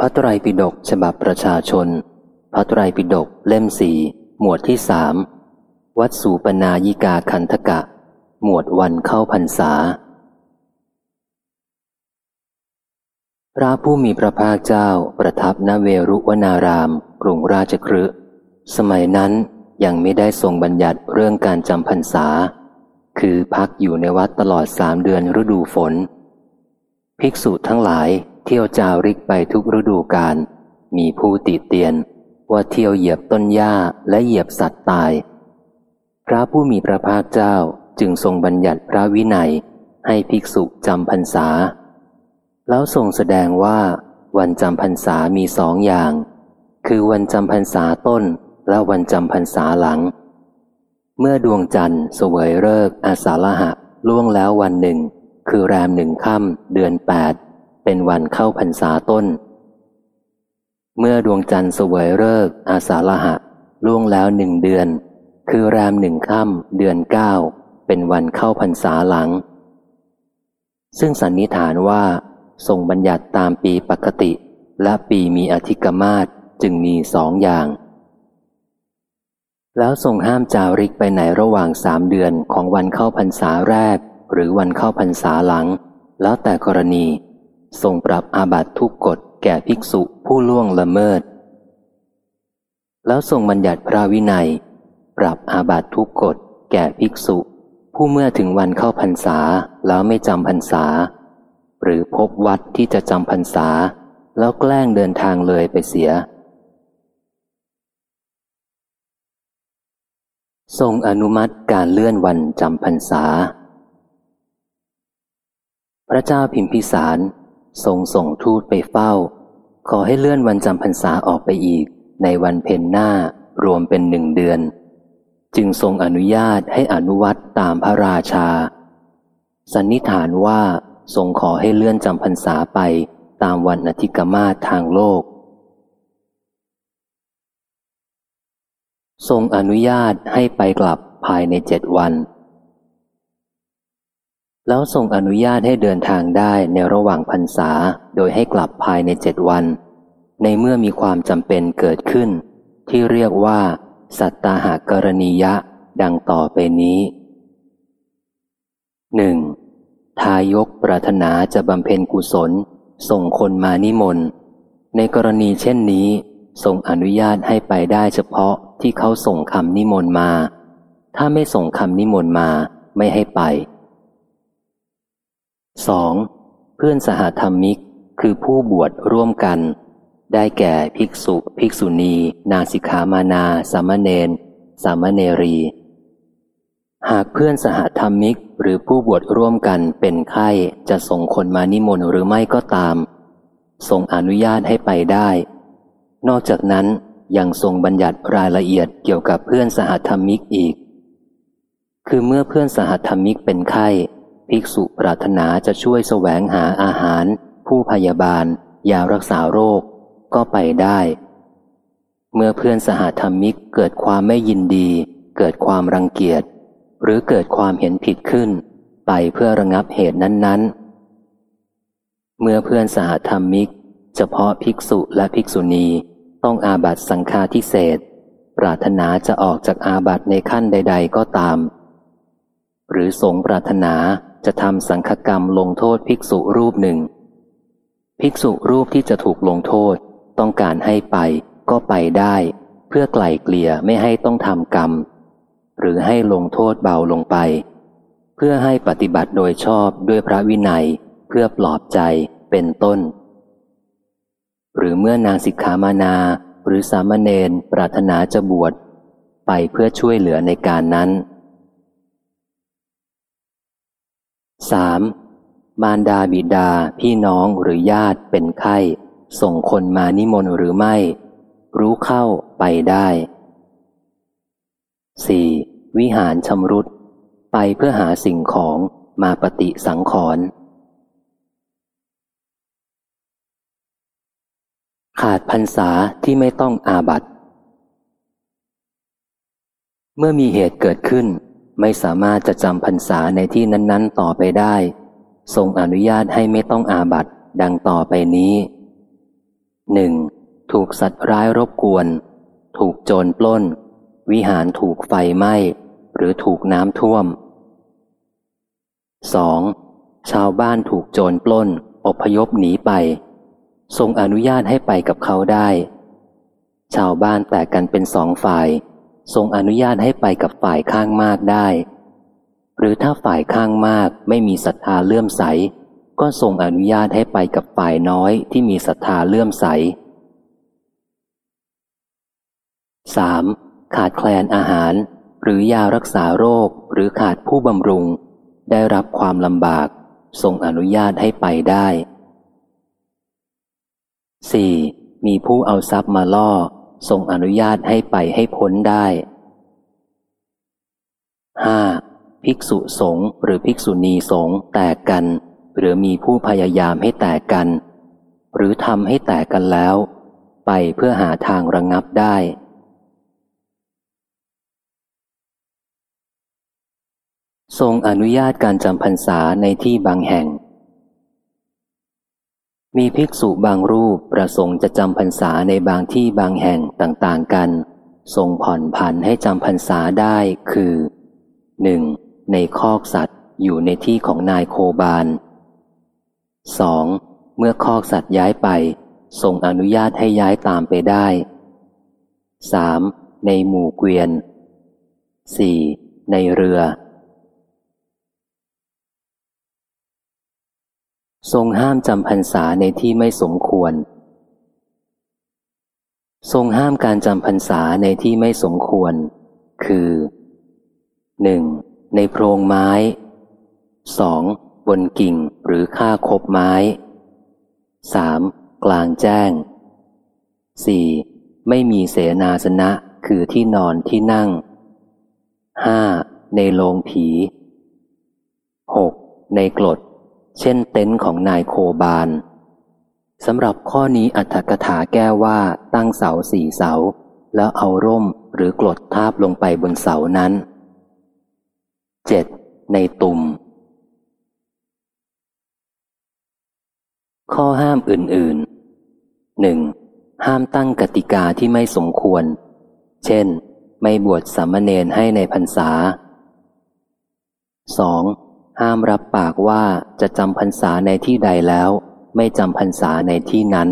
พระไตรปิฎกฉบับประชาชน พระไตรปิฎกเล่มสี่หมวดที่สามวัดสูปนายิกาคันธกะ หมวดวันเข้าพรรษา พระผู้มีพระภาคเจ้าประทับณเวรุวนาราม กรุงราชครืสมัยนั้นยังไม่ได้ทรงบัญญัติเรื่องการจำพรรษา คือพักอยู่ในวัดตลอดสามเดือนฤดูฝน ภิกษุทั้งหลาย เที่ยวจาริกไปทุกฤดูกาลมีผู้ติเตียนว่าเที่ยวเหยียบต้นหญ้าและเหยียบสัตว์ตาย พระผู้มีพระภาคเจ้าจึงทรงบัญญัติพระวินัยให้ภิกษุจำพรรษา แล้วทรงแสดงว่าวันจำพรรษามีสองอย่าง คือวันจำพรรษาต้นและวันจำพรรษาหลัง เมื่อดวงจันทร์สวยเลิกอาสาฬหะล่วงแล้ววันหนึ่ง คือแรมหนึ่งค่ำเดือนแปด เป็นวันเข้าพรรษาต้น เมื่อดวงจันทร์สวยเลิกอาสาฬหะล่วงแล้วหนึ่งเดือน คือแรมหนึ่งค่ำเดือนเก้าเป็นวันเข้าพรรษาหลัง ซึ่งสันนิษฐานว่า ทรงบัญญัติตามปีปกติ และปีมีอธิกมาศจึงมีสองอย่าง แล้วทรงห้ามจาริกไปไหนระหว่างสามเดือนของวันเข้าพรรษาแรก หรือวันเข้าพรรษาหลัง แล้วแต่กรณี ทรงปรับอาบัตทุกกฎแก่ภิกษุผู้ล่วงละเมิด แล้วทรงบัญญัติพระวินัย ปรับอาบัตทุกกฎแก่ภิกษุ ผู้เมื่อถึงวันเข้าพรรษาแล้วไม่จำพรรษา หรือพบวัดที่จะจำพรรษา แล้วแกล้งเดินทางเลยไปเสีย ทรงอนุมัติการเลื่อนวันจำพรรษาพระเจ้าพิมพิสาร ทรงส่งทูตไปเฝ้า ขอให้เลื่อนวันจำพรรษาออกไปอีก ในวันเพ็ญหน้ารวมเป็นหนึ่งเดือน จึงทรงอนุญาตให้อนุวัตตามพระราชา สันนิษฐานว่าทรงขอให้เลื่อนจำพรรษาไปตามวันอธิกมาทางโลก ทรงอนุญาตให้ไปกลับภายในเจ็ดวัน แล้วทรงอนุญาตให้เดินทางได้ในระหว่างพรรษาโดยให้กลับภายในเจ็ดวัน ในเมื่อมีความจำเป็นเกิดขึ้น ที่เรียกว่า สัตตาหากรณียะ ดังต่อไปนี้หนึ่งทายกปรารถนาจะบำเพ็ญกุศล ส่งคนมานิมนต์ ในกรณีเช่นนี้ทรงอนุญาตให้ไปได้เฉพาะที่เขาส่งคำนิมนต์มา ถ้าไม่ส่งคำนิมนต์มาไม่ให้ไป 2. เพื่อนสหธรรมิก คือผู้บวชร่วมกัน ได้แก่ภิกษุ ภิกษุณี นาสิกขามานา สามเณรสามเณรี หากเพื่อนสหธรรมิก หรือผู้บวชร่วมกันเป็นไข้จะส่งคนมานิมนต์หรือไม่ก็ตาม ทรงอนุญาตให้ไปได้ นอกจากนั้นยังทรงบัญญัติรายละเอียดเกี่ยวกับเพื่อนสหธรรมิกอีก คือเมื่อเพื่อนสหธรรมิกเป็นไข้ ภิกษุปรารถนาจะช่วยแสวงหาอาหาร ผู้พยาบาล ยารักษาโรค ก็ไปได้ เมื่อเพื่อนสหธรรมิกเกิดความไม่ยินดี เกิดความรังเกียจ หรือเกิดความเห็นผิดขึ้น ไปเพื่อระงับเหตุนั้น ๆ เมื่อเพื่อนสหธรรมิก เฉพาะภิกษุและภิกษุณีต้องอาบัตสังฆาทิเศษปรารถนาจะออกจากอาบัตในขั้นใด ๆ ก็ตาม หรือสงปรารถนา จะทำสังฆกรรมลงโทษภิกษุรูปหนึ่ง ภิกษุรูปที่จะถูกลงโทษ ต้องการให้ไปก็ไปได้ เพื่อไกล่เกลี่ยไม่ให้ต้องทำกรรม หรือให้ลงโทษเบาลงไป เพื่อให้ปฏิบัติโดยชอบด้วยพระวินัย เพื่อปลอบใจเป็นต้น หรือเมื่อนางสิกขามานาหรือสามเณรปรารถนาจะบวชไปเพื่อช่วยเหลือในการนั้น 3. มารดาบิดาพี่น้องหรือญาติเป็นไข้ ส่งคนมานิมนต์หรือไม่ รู้เข้าไปได้ 4. วิหารชำรุด ไปเพื่อหาสิ่งของมาปฏิสังขรณ์ขาดพรรษาที่ไม่ต้องอาบัตเมื่อมีเหตุเกิดขึ้น ไม่สามารถจะจำพรรษาในที่นั้น ๆ ต่อไปได้ ทรงอนุญาตให้ไม่ต้องอาบัตดังต่อไปนี้หนึ่งถูกสัตว์ร้ายรบกวน ถูกโจรปล้น วิหารถูกไฟไหม้ หรือถูกน้ำท่วม 2. ชาวบ้านถูกโจรปล้น อพยพหนีไป ทรงอนุญาตให้ไปกับเขาได้ ชาวบ้านแตกกันเป็นสองฝ่าย ทรงอนุญาตให้ไปกับฝ่ายข้างมากได้ หรือถ้าฝ่ายข้างมากไม่มีศรัทธาเลื่อมใส ก็ทรงอนุญาตให้ไปกับฝ่ายน้อยที่มีศรัทธาเลื่อมใส 3. ขาดแคลนอาหาร หรือยารักษาโรคหรือขาดผู้บำรุง ได้รับความลำบาก ทรงอนุญาตให้ไปได้ 4. มีผู้เอาทรัพย์มาล่อ ทรงอนุญาตให้ไปให้พ้นได้ 5. ภิกษุสงฆ์หรือภิกษุณีสงฆ์แตกกัน หรือมีผู้พยายามให้แตกกัน หรือทำให้แตกกันแล้ว ไปเพื่อหาทางระงงับได้ ทรงอนุญาตการจำพรรษาในที่บางแห่ง มีภิกษุบางรูปประสงค์จะจำพรรษาในบางที่บางแห่งต่างๆกัน ทรงผ่อนผันให้จำพรรษาได้คือ 1. ในคอกสัตว์อยู่ในที่ของนายโคบาล 2. เมื่อคอกสัตว์ย้ายไป ทรงอนุญาตให้ย้ายตามไปได้ 3. ในหมู่เกวียน 4. ในเรือ ทรงห้ามจำพรรษาในที่ไม่สมควร ทรงห้ามการจำพรรษาในที่ไม่สมควร คือ 1. ในโพรงไม้ 2. บนกิ่งหรือค่าคบไม้ 3. กลางแจ้ง 4. ไม่มีเสนาสนะคือที่นอนที่นั่ง 5. ในโรงผี 6. ในกรด เช่นเต็นท์ของนายโคบาลสำหรับข้อนี้อัตถกถาแก้ว่าตั้งเสาสี่เสา แล้วเอาร่มหรือกรดทาบลงไปบนเสานั้น 7. ในตุ่ม ข้อห้ามอื่นๆหนึ่งห้ามตั้งกติกาที่ไม่สมควร เช่น ไม่บวชสามเณรให้ในพรรษา 2. ห้ามรับปากว่าจะจำพรรษาในที่ใดแล้ว ไม่จำพรรษาในที่นั้น